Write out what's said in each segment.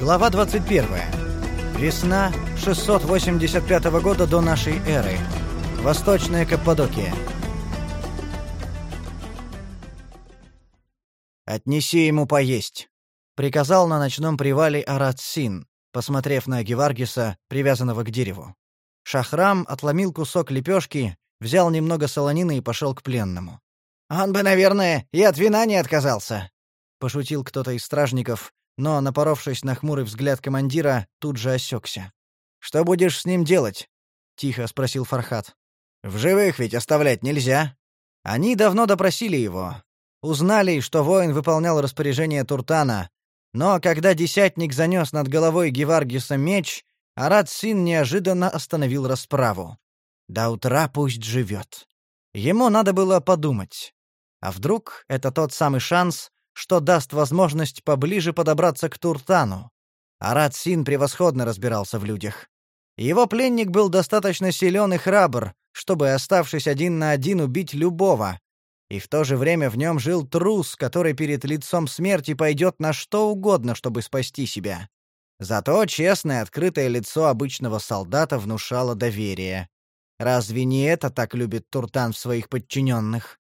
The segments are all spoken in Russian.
Глава 21. Весна 685 года до нашей эры. Восточная Каппадокия. «Отнеси ему поесть», — приказал на ночном привале Арат-Син, посмотрев на Геваргиса, привязанного к дереву. Шахрам отломил кусок лепешки, взял немного солонины и пошел к пленному. «Он бы, наверное, и от вина не отказался», — пошутил кто-то из стражников, но, напоровшись на хмурый взгляд командира, тут же осекся. «Что будешь с ним делать?» — тихо спросил Фархат. «В живых ведь оставлять нельзя». Они давно допросили его. Узнали, что воин выполнял распоряжение Туртана, но когда десятник занес над головой Геваргиса меч, Арат Син неожиданно остановил расправу. До утра пусть живет. Ему надо было подумать. А вдруг это тот самый шанс, что даст возможность поближе подобраться к Туртану? Арат Син превосходно разбирался в людях. Его пленник был достаточно силен и храбр, чтобы, оставшись один на один, убить любого. И в то же время в нем жил трус, который перед лицом смерти пойдет на что угодно, чтобы спасти себя. Зато честное, открытое лицо обычного солдата внушало доверие. Разве не это так любит Туртан в своих подчиненных?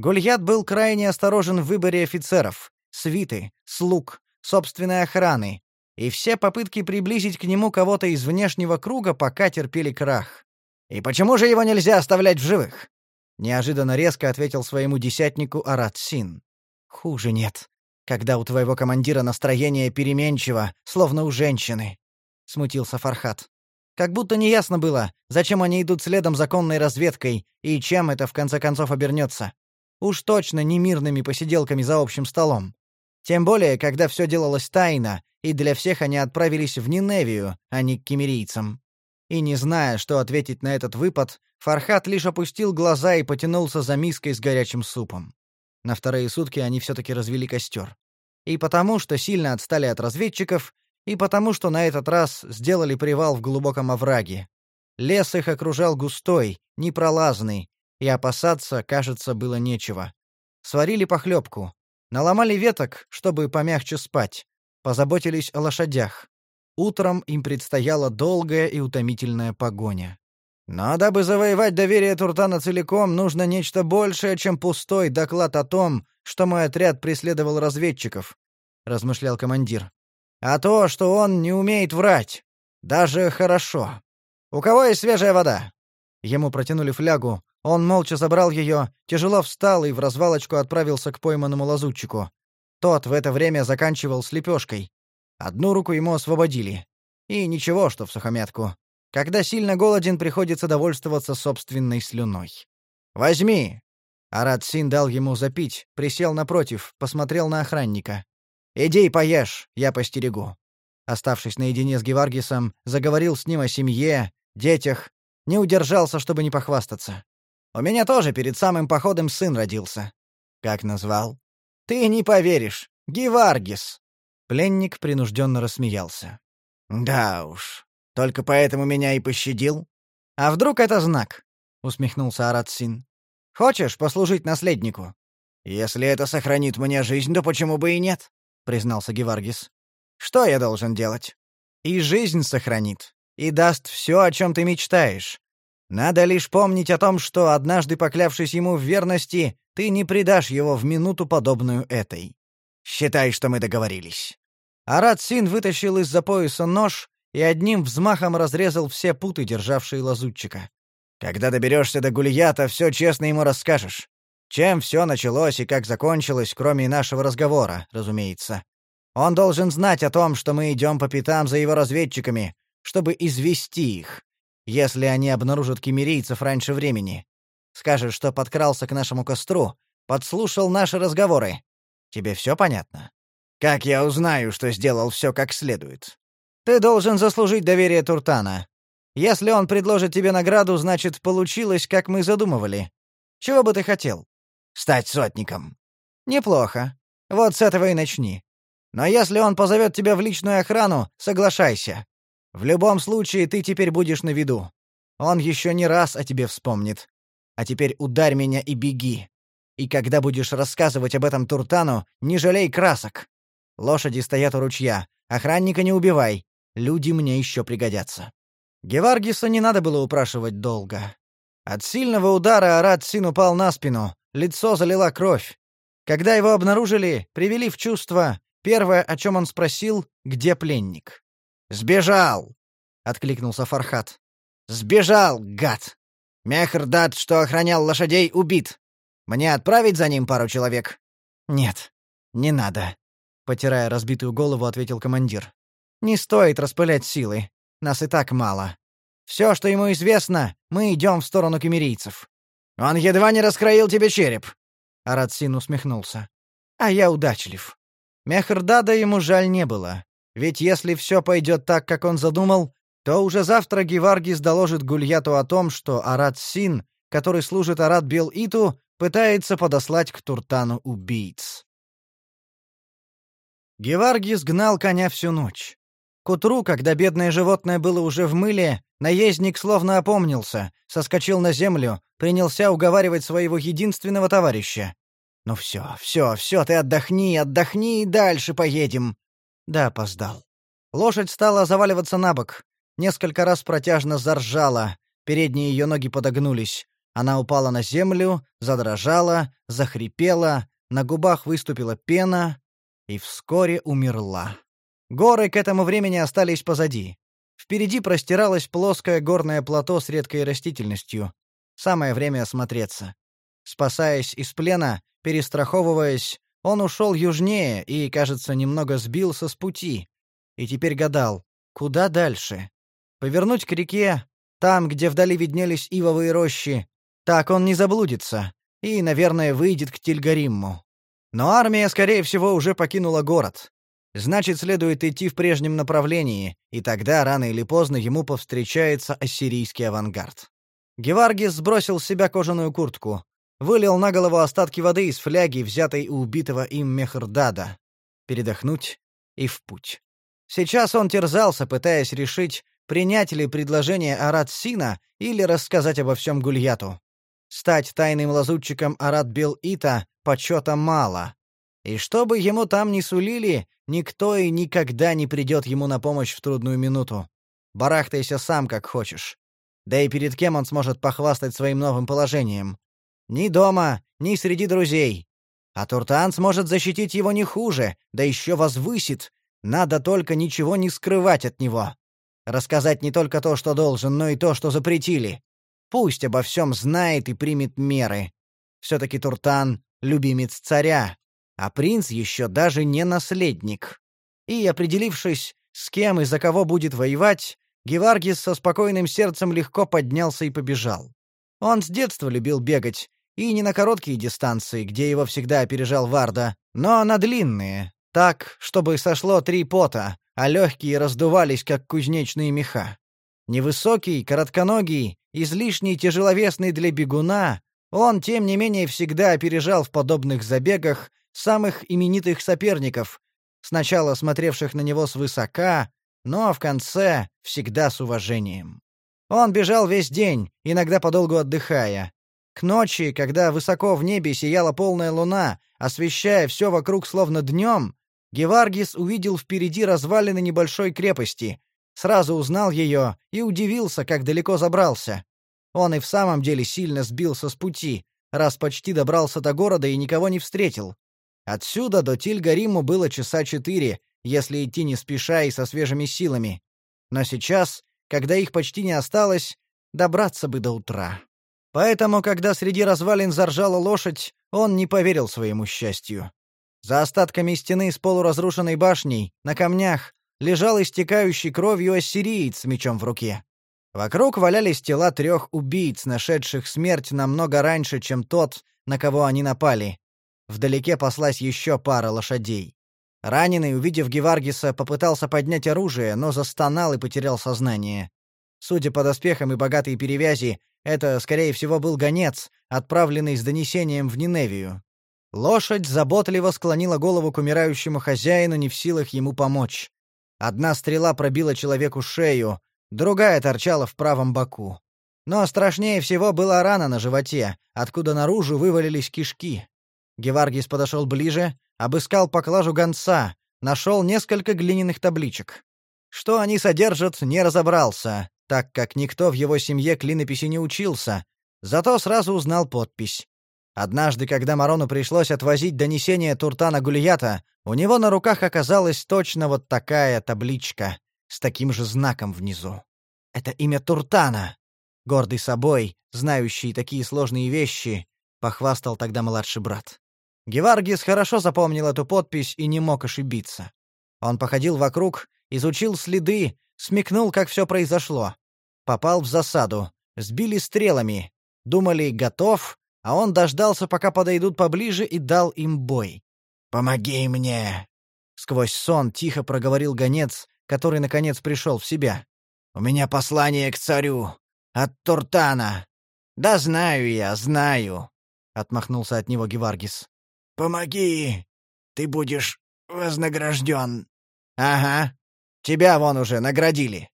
Гульят был крайне осторожен в выборе офицеров, свиты, слуг, собственной охраны, и все попытки приблизить к нему кого-то из внешнего круга пока терпели крах. «И почему же его нельзя оставлять в живых?» Неожиданно резко ответил своему десятнику Арат Син. «Хуже нет, когда у твоего командира настроение переменчиво, словно у женщины», — смутился Фархат. Как будто неясно было, зачем они идут следом за конной разведкой и чем это в конце концов обернется. Уж точно не мирными посиделками за общим столом. Тем более, когда все делалось тайно, и для всех они отправились в Ниневию, а не к кемерийцам. И не зная, что ответить на этот выпад, Фархат лишь опустил глаза и потянулся за миской с горячим супом. На вторые сутки они все-таки развели костер. И потому, что сильно отстали от разведчиков, и потому, что на этот раз сделали привал в глубоком овраге. Лес их окружал густой, непролазный, и опасаться, кажется, было нечего. Сварили похлебку, наломали веток, чтобы помягче спать, позаботились о лошадях. Утром им предстояла долгая и утомительная погоня. Но дабы завоевать доверие Туртана целиком, нужно нечто большее, чем пустой доклад о том, что мой отряд преследовал разведчиков, размышлял командир. А то, что он не умеет врать, даже хорошо. У кого есть свежая вода? Ему протянули флягу, он молча забрал ее, тяжело встал и в развалочку отправился к пойманному лазутчику. Тот в это время заканчивал с лепешкой. Одну руку ему освободили. И ничего, что в сухомятку. Когда сильно голоден, приходится довольствоваться собственной слюной. «Возьми!» Арат Син дал ему запить, присел напротив, посмотрел на охранника. «Иди поешь, я постерегу». Оставшись наедине с Геваргисом, заговорил с ним о семье, детях, не удержался, чтобы не похвастаться. У меня тоже перед самым походом сын родился. Как назвал? Ты не поверишь. Геваргис. Пленник принужденно рассмеялся. Да уж. Только поэтому меня и пощадил. А вдруг это знак? усмехнулся Аратсин. Хочешь послужить наследнику? Если это сохранит мне жизнь, то почему бы и нет? признался Геваргис. Что я должен делать? И жизнь сохранит, и даст все, о чем ты мечтаешь. Надо лишь помнить о том, что, однажды поклявшись ему в верности, ты не предашь его в минуту, подобную этой. Считай, что мы договорились». Арат Син вытащил из-за пояса нож и одним взмахом разрезал все путы, державшие лазутчика. «Когда доберешься до Гульята, все честно ему расскажешь. Чем все началось и как закончилось, кроме нашего разговора, разумеется. Он должен знать о том, что мы идем по пятам за его разведчиками, чтобы извести их если они обнаружат кемерийцев раньше времени. Скажешь, что подкрался к нашему костру, подслушал наши разговоры. Тебе все понятно? Как я узнаю, что сделал все как следует? Ты должен заслужить доверие Туртана. Если он предложит тебе награду, значит, получилось, как мы задумывали. Чего бы ты хотел? Стать сотником. Неплохо. Вот с этого и начни. Но если он позовет тебя в личную охрану, соглашайся. В любом случае, ты теперь будешь на виду. Он еще не раз о тебе вспомнит. А теперь ударь меня и беги. И когда будешь рассказывать об этом Туртану, не жалей красок. Лошади стоят у ручья. Охранника не убивай. Люди мне еще пригодятся». Геваргиса не надо было упрашивать долго. От сильного удара Арат Син упал на спину, лицо залила кровь. Когда его обнаружили, привели в чувство, первое, о чем он спросил, где пленник. «Сбежал!» — откликнулся Фархат. «Сбежал, гад! Мехрдат, что охранял лошадей, убит. Мне отправить за ним пару человек?» «Нет, не надо», — потирая разбитую голову, ответил командир. «Не стоит распылять силы. Нас и так мало. Все, что ему известно, мы идем в сторону кемерийцев. Он едва не раскроил тебе череп. Аратсин усмехнулся. А я удачлив. Мехрдада ему жаль не было. Ведь если все пойдет так, как он задумал, то уже завтра Геваргис доложит Гульяту о том, что Арат-Син, который служит Арат-Бел-Иту, пытается подослать к Туртану убийц. Геваргис гнал коня всю ночь. К утру, когда бедное животное было уже в мыле, наездник словно опомнился, соскочил на землю, принялся уговаривать своего единственного товарища. «Ну все, все, все, ты отдохни, отдохни и дальше поедем». Да, опоздал. Лошадь стала заваливаться на бок. Несколько раз протяжно заржала, передние ее ноги подогнулись. Она упала на землю, задрожала, захрипела, на губах выступила пена и вскоре умерла. Горы к этому времени остались позади. Впереди простиралось плоское горное плато с редкой растительностью. Самое время осмотреться. Спасаясь из плена, перестраховываясь, он ушел южнее и, кажется, немного сбился с пути. И теперь гадал, куда дальше? Повернуть к реке, там, где вдали виднелись ивовые рощи. Так он не заблудится и, наверное, выйдет к Тильгаримму. Но армия, скорее всего, уже покинула город. Значит, следует идти в прежнем направлении, и тогда рано или поздно ему повстречается ассирийский авангард. Геваргис сбросил с себя кожаную куртку, вылил на голову остатки воды из фляги, взятой у убитого им Мехрдада. Передохнуть и в путь. Сейчас он терзался, пытаясь решить, принять ли предложение Арат-Сина или рассказать обо всем Гульяту. Стать тайным лазутчиком Арат-Бел-Ита почета мало. И что бы ему там ни сулили, никто и никогда не придет ему на помощь в трудную минуту. Барахтайся сам, как хочешь. Да и перед кем он сможет похвастать своим новым положением? Ни дома, ни среди друзей. А Туртан сможет защитить его не хуже, да еще возвысит. Надо только ничего не скрывать от него. Рассказать не только то, что должен, но и то, что запретили. Пусть обо всем знает и примет меры. Все-таки Туртан — любимец царя, а принц еще даже не наследник. И, определившись, с кем и за кого будет воевать, Геваргис со спокойным сердцем легко поднялся и побежал. Он с детства любил бегать, и не на короткие дистанции, где его всегда опережал Варда, но на длинные, так, чтобы сошло три пота, а легкие раздувались, как кузнечные меха. Невысокий, коротконогий, излишне тяжеловесный для бегуна, он, тем не менее, всегда опережал в подобных забегах самых именитых соперников, сначала смотревших на него свысока, но в конце всегда с уважением. Он бежал весь день, иногда подолгу отдыхая. К ночи, когда высоко в небе сияла полная луна, освещая все вокруг словно днем, Геваргис увидел впереди развалины небольшой крепости, сразу узнал ее и удивился, как далеко забрался. Он и в самом деле сильно сбился с пути, раз почти добрался до города и никого не встретил. Отсюда до Тильгариму было часа четыре, если идти не спеша и со свежими силами. Но сейчас, когда их почти не осталось, добраться бы до утра. Поэтому, когда среди развалин заржала лошадь, он не поверил своему счастью. За остатками стены с полуразрушенной башней, на камнях, лежал истекающий кровью ассириец с мечом в руке. Вокруг валялись тела трех убийц, нашедших смерть намного раньше, чем тот, на кого они напали. Вдалеке послась еще пара лошадей. Раненый, увидев Геваргиса, попытался поднять оружие, но застонал и потерял сознание. Судя по доспехам и богатой перевязи, это, скорее всего, был гонец, отправленный с донесением в Ниневию. Лошадь заботливо склонила голову к умирающему хозяину, не в силах ему помочь. Одна стрела пробила человеку шею, другая торчала в правом боку. Но страшнее всего была рана на животе, откуда наружу вывалились кишки. Геваргис подошел ближе, обыскал поклажу гонца, нашел несколько глиняных табличек. Что они содержат, не разобрался, так как никто в его семье клинописи не учился, зато сразу узнал подпись. Однажды, когда Марону пришлось отвозить донесение Туртана Гулията, у него на руках оказалась точно вот такая табличка с таким же знаком внизу. Это имя Туртана. Гордый собой, знающий такие сложные вещи, похвастал тогда младший брат. Геваргис хорошо запомнил эту подпись и не мог ошибиться. Он походил вокруг, изучил следы, смекнул, как все произошло. Попал в засаду, сбили стрелами, думали «готов», а он дождался, пока подойдут поближе, и дал им бой. «Помоги мне!» Сквозь сон тихо проговорил гонец, который, наконец, пришел в себя. «У меня послание к царю. От Туртана. Да знаю я, знаю!» — отмахнулся от него Геваргис. «Помоги! Ты будешь вознагражден!» «Ага. Тебя вон уже наградили!»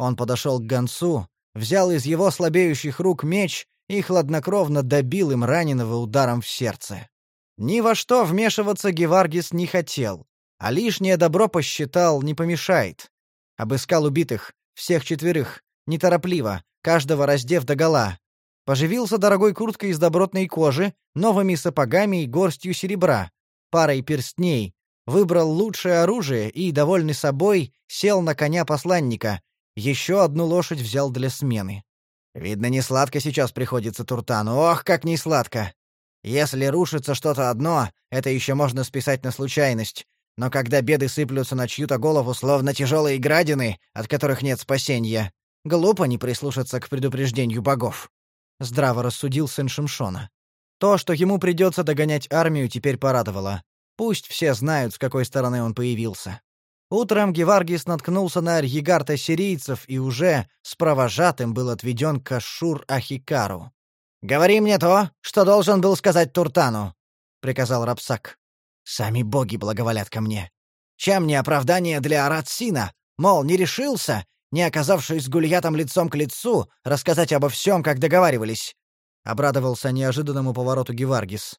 Он подошел к гонцу, взял из его слабеющих рук меч и хладнокровно добил им раненого ударом в сердце. Ни во что вмешиваться Геваргис не хотел, а лишнее добро посчитал не помешает. Обыскал убитых, всех четверых, неторопливо, каждого раздев догола. Поживился дорогой курткой из добротной кожи, новыми сапогами и горстью серебра, парой перстней, выбрал лучшее оружие и, довольный собой, сел на коня посланника, еще одну лошадь взял для смены. Видно, не сладко сейчас приходится Туртану. Ох, как не сладко. Если рушится что-то одно, это еще можно списать на случайность. Но когда беды сыплются на чью-то голову, словно тяжелые градины, от которых нет спасения, глупо не прислушаться к предупреждению богов. Здраво рассудил сын Шимшона. То, что ему придется догонять армию, теперь порадовало. Пусть все знают, с какой стороны он появился. Утром Геваргис наткнулся на арьегарта сирийцев и уже с провожатым был отведен к Ашур-Ахикару. «Говори мне то, что должен был сказать Туртану», — приказал Рапсак. «Сами боги благоволят ко мне. Чем не оправдание для Аратсина? Мол, не решился, не оказавшись с Гульятом лицом к лицу, рассказать обо всем, как договаривались?» — обрадовался неожиданному повороту Геваргис.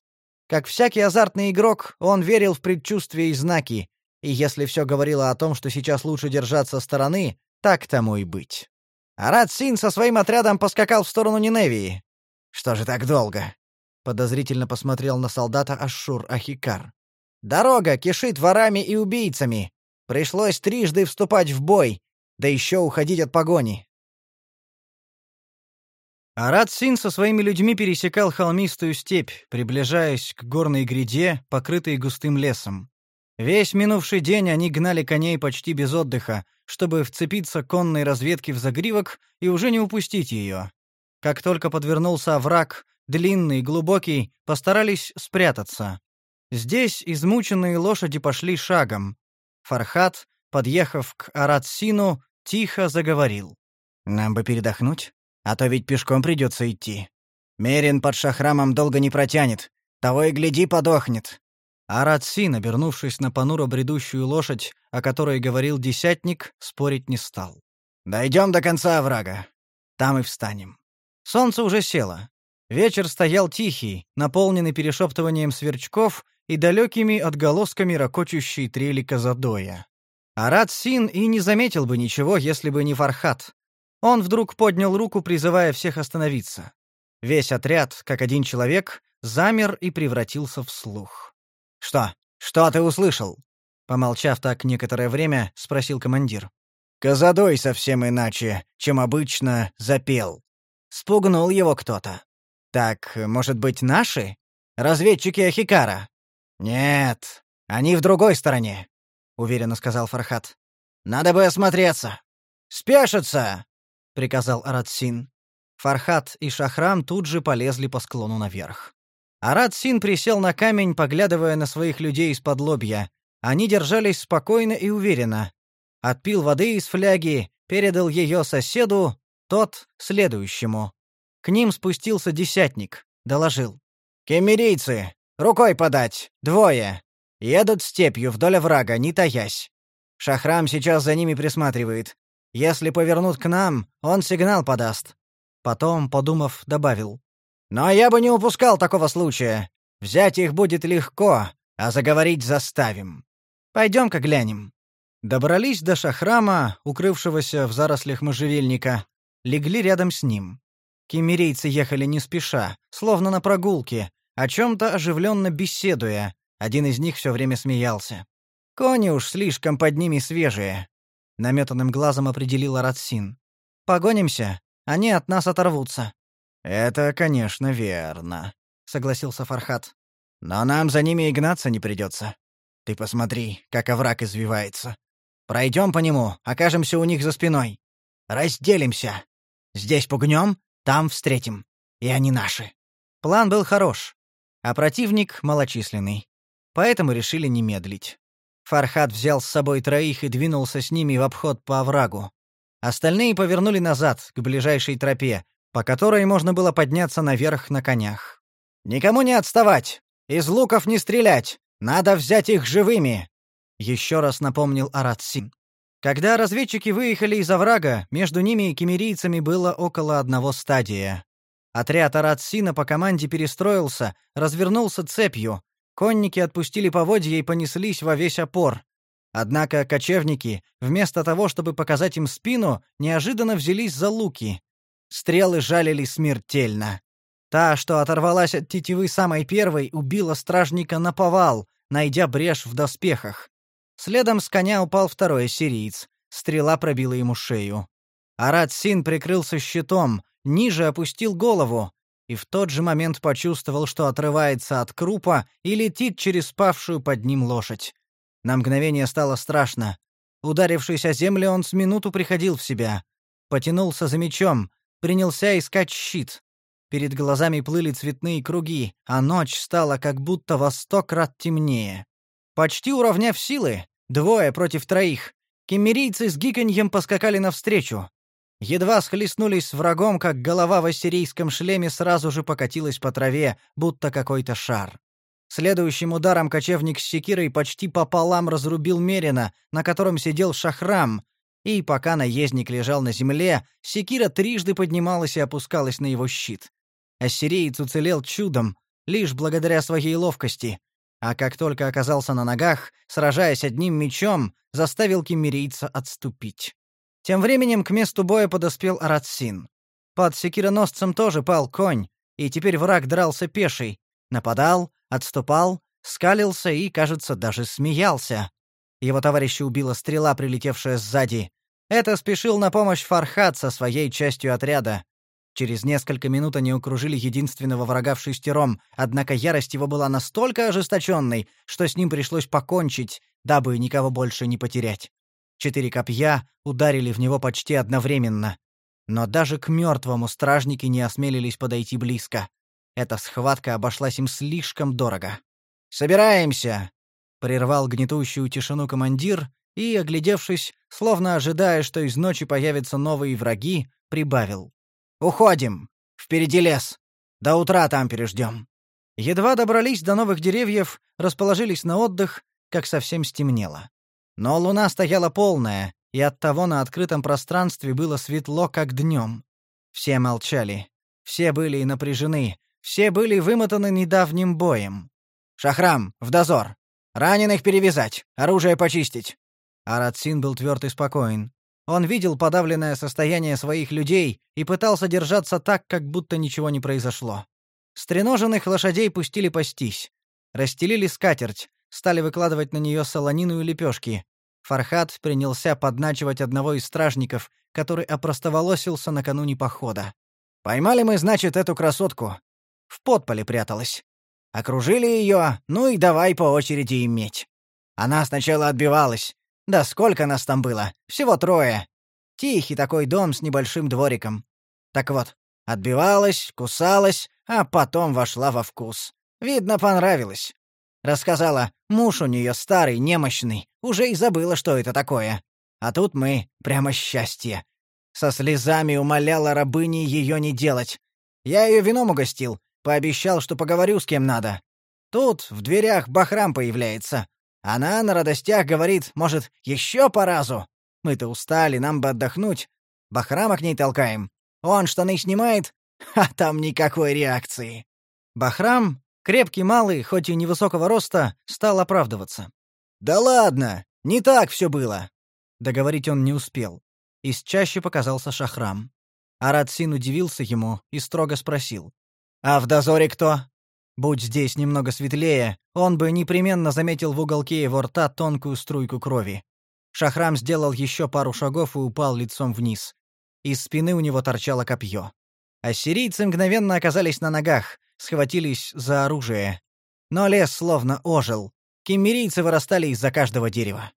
Как всякий азартный игрок, он верил в предчувствия и знаки, и если все говорило о том, что сейчас лучше держаться стороны, так тому и быть. Арат Син со своим отрядом поскакал в сторону Ниневии. Что же так долго? Подозрительно посмотрел на солдата Ашур Ахикар. Дорога кишит ворами и убийцами. Пришлось трижды вступать в бой, да еще уходить от погони. Арат Син со своими людьми пересекал холмистую степь, приближаясь к горной гряде, покрытой густым лесом. Весь минувший день они гнали коней почти без отдыха, чтобы вцепиться конной разведке в загривок и уже не упустить ее. Как только подвернулся овраг, длинный, глубокий, постарались спрятаться. Здесь измученные лошади пошли шагом. Фархат, подъехав к Аратсину, тихо заговорил. «Нам бы передохнуть, а то ведь пешком придется идти. Мерин под шахрамом долго не протянет, того и гляди подохнет. А Радсин, обернувшись на понуро бредущую лошадь, о которой говорил десятник, спорить не стал. «Дойдем до конца оврага. Там и встанем». Солнце уже село. Вечер стоял тихий, наполненный перешептыванием сверчков и далекими отголосками ракочущей трели Казадоя. Арат Син и не заметил бы ничего, если бы не Фархат. Он вдруг поднял руку, призывая всех остановиться. Весь отряд, как один человек, замер и превратился в слух. «Что? Что ты услышал?» Помолчав так некоторое время, спросил командир. «Казадой совсем иначе, чем обычно, запел. Спугнул его кто-то. Так, может быть, наши? Разведчики Ахикара?» «Нет, они в другой стороне», — уверенно сказал Фархат. «Надо бы осмотреться». «Спешиться!» — приказал Аратсин. Фархат и Шахрам тут же полезли по склону наверх. Арат Син присел на камень, поглядывая на своих людей из-под лобья. Они держались спокойно и уверенно. Отпил воды из фляги, передал ее соседу, тот — следующему. К ним спустился десятник, доложил. «Кемерийцы! Рукой подать! Двое! Едут степью вдоль врага, не таясь. Шахрам сейчас за ними присматривает. Если повернут к нам, он сигнал подаст». Потом, подумав, добавил. Но я бы не упускал такого случая. Взять их будет легко, а заговорить заставим. Пойдем-ка глянем». Добрались до шахрама, укрывшегося в зарослях можжевельника, легли рядом с ним. Кемерейцы ехали не спеша, словно на прогулке, о чем-то оживленно беседуя. Один из них все время смеялся. «Кони уж слишком под ними свежие», — наметанным глазом определила Ратсин. «Погонимся, они от нас оторвутся». «Это, конечно, верно», — согласился Фархат. «Но нам за ними и гнаться не придется. Ты посмотри, как овраг извивается. Пройдем по нему, окажемся у них за спиной. Разделимся. Здесь пугнем, там встретим. И они наши». План был хорош, а противник малочисленный. Поэтому решили не медлить. Фархат взял с собой троих и двинулся с ними в обход по оврагу. Остальные повернули назад, к ближайшей тропе, по которой можно было подняться наверх на конях. «Никому не отставать! Из луков не стрелять! Надо взять их живыми!» Еще раз напомнил Аратсин. Когда разведчики выехали из оврага, между ними и кемерийцами было около одного стадия. Отряд Аратсина по команде перестроился, развернулся цепью. Конники отпустили поводья и понеслись во весь опор. Однако кочевники, вместо того, чтобы показать им спину, неожиданно взялись за луки. Стрелы жалили смертельно. Та, что оторвалась от тетивы самой первой, убила стражника на повал, найдя брешь в доспехах. Следом с коня упал второй сириец. Стрела пробила ему шею. Арат Син прикрылся щитом, ниже опустил голову и в тот же момент почувствовал, что отрывается от крупа и летит через павшую под ним лошадь. На мгновение стало страшно. Ударившись о землю, он с минуту приходил в себя. Потянулся за мечом, принялся искать щит. Перед глазами плыли цветные круги, а ночь стала как будто во сто крат темнее. Почти уравняв силы, двое против троих, кемерийцы с гиканьем поскакали навстречу. Едва схлестнулись с врагом, как голова в ассирийском шлеме сразу же покатилась по траве, будто какой-то шар. Следующим ударом кочевник с секирой почти пополам разрубил Мерина, на котором сидел Шахрам, и пока наездник лежал на земле, секира трижды поднималась и опускалась на его щит. Ассириец уцелел чудом, лишь благодаря своей ловкости, а как только оказался на ногах, сражаясь одним мечом, заставил кемерийца отступить. Тем временем к месту боя подоспел Аратсин. Под секироносцем тоже пал конь, и теперь враг дрался пеший, нападал, отступал, скалился и, кажется, даже смеялся. Его товарища убила стрела, прилетевшая сзади. Это спешил на помощь Фархат со своей частью отряда. Через несколько минут они окружили единственного врага в шестером, однако ярость его была настолько ожесточенной, что с ним пришлось покончить, дабы никого больше не потерять. Четыре копья ударили в него почти одновременно. Но даже к мертвому стражники не осмелились подойти близко. Эта схватка обошлась им слишком дорого. «Собираемся!» — прервал гнетущую тишину командир и, оглядевшись, словно ожидая, что из ночи появятся новые враги, прибавил. «Уходим! Впереди лес! До утра там переждем!» Едва добрались до новых деревьев, расположились на отдых, как совсем стемнело. Но луна стояла полная, и оттого на открытом пространстве было светло, как днем. Все молчали. Все были напряжены, все были вымотаны недавним боем. «Шахрам, в дозор! Раненых перевязать, оружие почистить!» Аратсин был тверд и спокоен. Он видел подавленное состояние своих людей и пытался держаться так, как будто ничего не произошло. Стреноженных лошадей пустили пастись. Расстелили скатерть, стали выкладывать на нее солонину и лепешки. Фархат принялся подначивать одного из стражников, который опростоволосился накануне похода. «Поймали мы, значит, эту красотку в подполе пряталась. Окружили ее, ну и давай по очереди иметь. Она сначала отбивалась. Да сколько нас там было? Всего трое. Тихий такой дом с небольшим двориком. Так вот, отбивалась, кусалась, а потом вошла во вкус. Видно, понравилось. Рассказала, муж у нее старый, немощный, уже и забыла, что это такое. А тут мы, прямо счастье. Со слезами умоляла рабыни ее не делать. Я ее вином угостил, Пообещал, что поговорю с кем надо. Тут в дверях Бахрам появляется. Она на радостях говорит, может, еще по разу. Мы-то устали, нам бы отдохнуть. Бахрама к ней толкаем. Он штаны снимает, а там никакой реакции. Бахрам, крепкий малый, хоть и невысокого роста, стал оправдываться. «Да ладно! Не так все было!» Договорить он не успел. Из чаще показался Шахрам. Аратсин удивился ему и строго спросил. «А в дозоре кто?» Будь здесь немного светлее, он бы непременно заметил в уголке его рта тонкую струйку крови. Шахрам сделал еще пару шагов и упал лицом вниз. Из спины у него торчало копье. Ассирийцы мгновенно оказались на ногах, схватились за оружие. Но лес словно ожил. Киммерийцы вырастали из-за каждого дерева.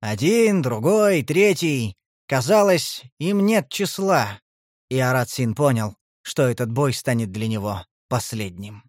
Один, другой, третий. Казалось, им нет числа. И Арат Син понял, что этот бой станет для него последним.